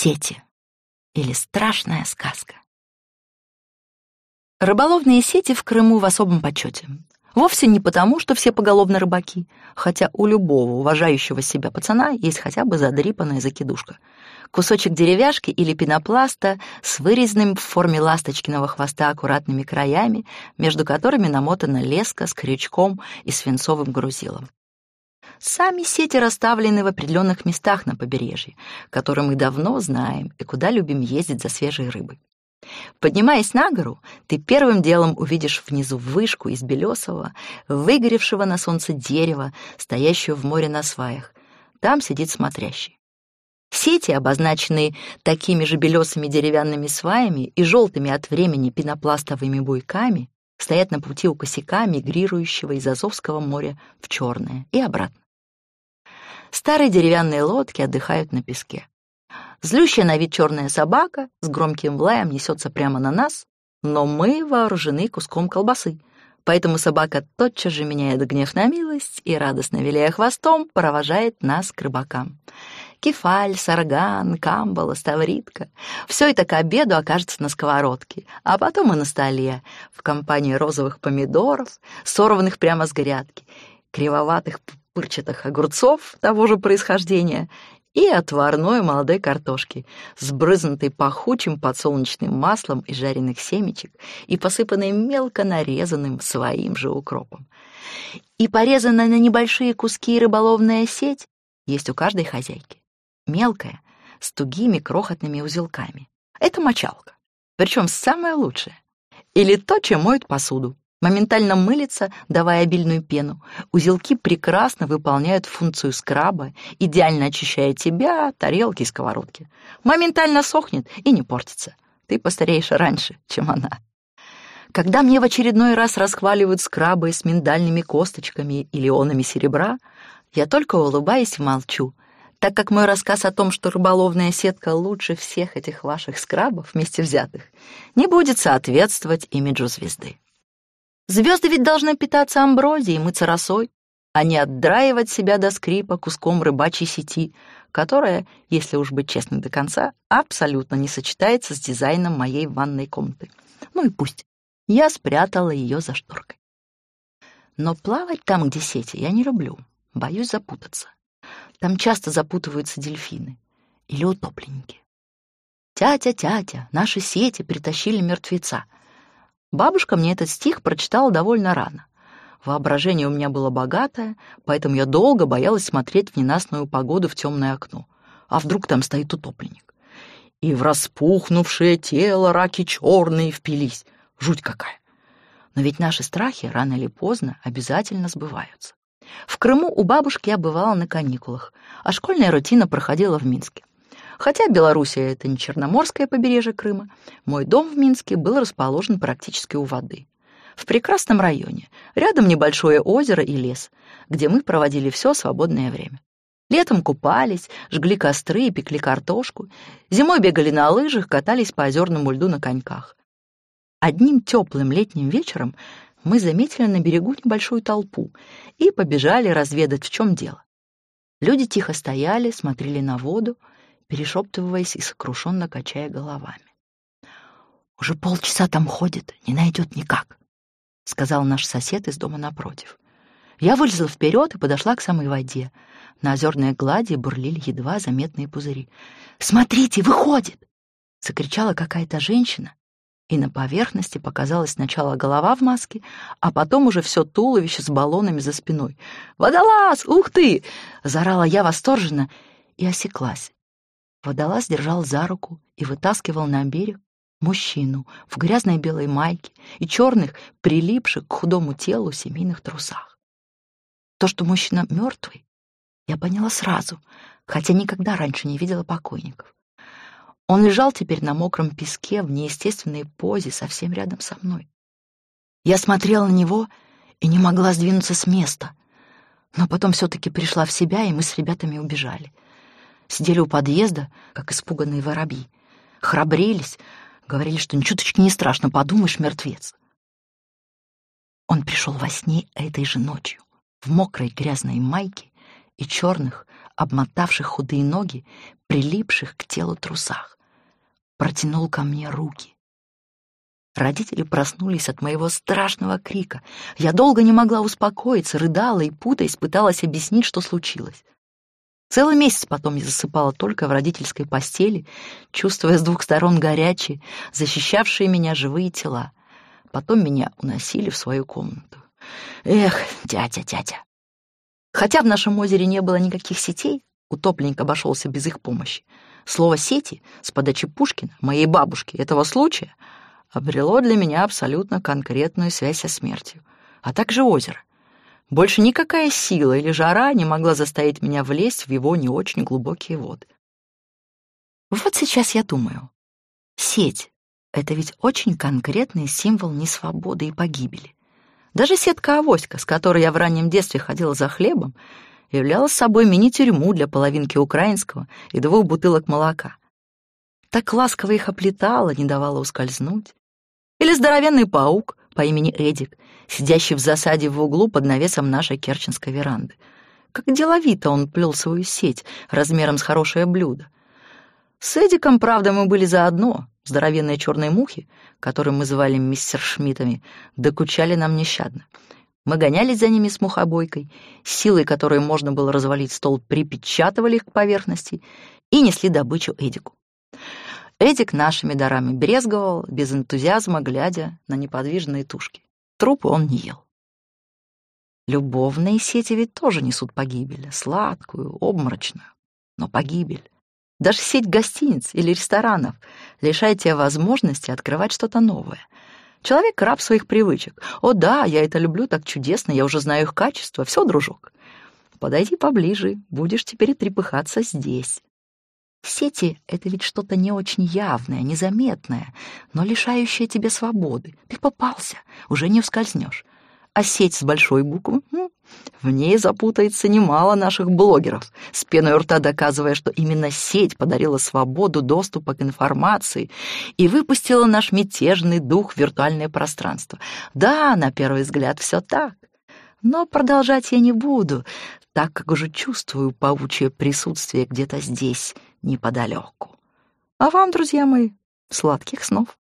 Сети или страшная сказка. Рыболовные сети в Крыму в особом почете. Вовсе не потому, что все поголовно рыбаки, хотя у любого уважающего себя пацана есть хотя бы задрипанная закидушка. Кусочек деревяшки или пенопласта с вырезанным в форме ласточкиного хвоста аккуратными краями, между которыми намотана леска с крючком и свинцовым грузилом. Сами сети расставлены в определенных местах на побережье, которые мы давно знаем и куда любим ездить за свежей рыбой. Поднимаясь на гору, ты первым делом увидишь внизу вышку из белесого, выгоревшего на солнце дерева, стоящую в море на сваях. Там сидит смотрящий. Сети, обозначенные такими же белесыми деревянными сваями и желтыми от времени пенопластовыми буйками, стоят на пути у косяка, мигрирующего из Азовского моря в Черное и обратно. Старые деревянные лодки отдыхают на песке. Злющая на вид черная собака с громким лаем несется прямо на нас, но мы вооружены куском колбасы. Поэтому собака тотчас же меняет гнев на милость и, радостно виляя хвостом, провожает нас к рыбакам. Кефаль, сарган, камбала, ставритка — все это к обеду окажется на сковородке, а потом и на столе, в компании розовых помидоров, сорванных прямо с грядки, кривоватых пырчатых огурцов того же происхождения и отварной молодой картошки, сбрызнутой пахучим подсолнечным маслом из жареных семечек и посыпанной мелко нарезанным своим же укропом. И порезанная на небольшие куски рыболовная сеть есть у каждой хозяйки. Мелкая, с тугими крохотными узелками. Это мочалка. Причем самое лучшее. Или то, чем моют посуду моментально мылится, давая обильную пену. Узелки прекрасно выполняют функцию скраба, идеально очищая тебя, тарелки и сковородки. Моментально сохнет и не портится. Ты постареешь раньше, чем она. Когда мне в очередной раз расхваливают скрабы с миндальными косточками или ионами серебра, я только улыбаюсь и молчу, так как мой рассказ о том, что рыболовная сетка лучше всех этих ваших скрабов вместе взятых, не будет соответствовать имиджу звезды. Звезды ведь должны питаться амброзией, мыться росой, а не отдраивать себя до скрипа куском рыбачьей сети, которая, если уж быть честным до конца, абсолютно не сочетается с дизайном моей ванной комнаты. Ну и пусть. Я спрятала ее за шторкой. Но плавать там, где сети, я не люблю. Боюсь запутаться. Там часто запутываются дельфины или утопленники. «Тятя, тятя, наши сети притащили мертвеца», Бабушка мне этот стих прочитала довольно рано. Воображение у меня было богатое, поэтому я долго боялась смотреть в ненастную погоду в темное окно. А вдруг там стоит утопленник? И в распухнувшее тело раки черные впились. Жуть какая! Но ведь наши страхи рано или поздно обязательно сбываются. В Крыму у бабушки я бывала на каникулах, а школьная рутина проходила в Минске. Хотя Белоруссия — это не Черноморское побережье Крыма, мой дом в Минске был расположен практически у воды. В прекрасном районе, рядом небольшое озеро и лес, где мы проводили все свободное время. Летом купались, жгли костры и пекли картошку, зимой бегали на лыжах, катались по озерному льду на коньках. Одним теплым летним вечером мы заметили на берегу небольшую толпу и побежали разведать, в чем дело. Люди тихо стояли, смотрели на воду, перешептываясь и сокрушенно качая головами. «Уже полчаса там ходит, не найдет никак», — сказал наш сосед из дома напротив. Я вылезла вперед и подошла к самой воде. На озерной глади бурлили едва заметные пузыри. «Смотрите, выходит!» — закричала какая-то женщина, и на поверхности показалась сначала голова в маске, а потом уже все туловище с баллонами за спиной. «Водолаз! Ух ты!» — заорала я восторженно и осеклась. Водолаз держал за руку и вытаскивал на берег мужчину в грязной белой майке и черных, прилипших к худому телу семейных трусах. То, что мужчина мертвый, я поняла сразу, хотя никогда раньше не видела покойников. Он лежал теперь на мокром песке в неестественной позе совсем рядом со мной. Я смотрела на него и не могла сдвинуться с места, но потом все-таки пришла в себя, и мы с ребятами убежали — Сидели у подъезда, как испуганные воробьи. Храбрились, говорили, что ни чуточки не страшно, подумаешь, мертвец. Он пришел во сне этой же ночью, в мокрой грязной майке и черных, обмотавших худые ноги, прилипших к телу трусах. Протянул ко мне руки. Родители проснулись от моего страшного крика. Я долго не могла успокоиться, рыдала и, путаясь, пыталась объяснить, что случилось. Целый месяц потом я засыпала только в родительской постели, чувствуя с двух сторон горячие, защищавшие меня живые тела. Потом меня уносили в свою комнату. Эх, дядя, дядя. Хотя в нашем озере не было никаких сетей, утопленник обошелся без их помощи. Слово «сети» с подачи Пушкина, моей бабушки, этого случая, обрело для меня абсолютно конкретную связь со смертью, а также озеро. Больше никакая сила или жара не могла заставить меня влезть в его не очень глубокие воды. Вот сейчас я думаю, сеть — это ведь очень конкретный символ несвободы и погибели. Даже сетка-авоська, с которой я в раннем детстве ходила за хлебом, являла собой мини-тюрьму для половинки украинского и двух бутылок молока. Так ласково их оплетала, не давала ускользнуть. Или здоровенный паук по имени Эдик, сидящий в засаде в углу под навесом нашей керченской веранды. Как деловито он плел свою сеть размером с хорошее блюдо. С Эдиком, правда, мы были заодно. Здоровенные черные мухи, которые мы звали мистер Шмидтами, докучали нам нещадно. Мы гонялись за ними с мухобойкой, силой которой можно было развалить стол, припечатывали их к поверхности и несли добычу Эдику. Эдик нашими дарами брезговал, без энтузиазма глядя на неподвижные тушки. Трупы он не ел. Любовные сети ведь тоже несут погибель, сладкую, обморочную, но погибель. Даже сеть гостиниц или ресторанов лишает тебя возможности открывать что-то новое. Человек — раб своих привычек. О да, я это люблю так чудесно, я уже знаю их качество. Все, дружок, подойди поближе, будешь теперь трепыхаться здесь. Сети — это ведь что-то не очень явное, незаметное, но лишающее тебе свободы. Ты попался, уже не ускользнешь. А сеть с большой буквы? В ней запутается немало наших блогеров, с пеной у рта доказывая, что именно сеть подарила свободу доступа к информации и выпустила наш мятежный дух в виртуальное пространство. Да, на первый взгляд все так. Но продолжать я не буду, так как уже чувствую паучье присутствие где-то здесь, неподалеку. А вам, друзья мои, сладких снов.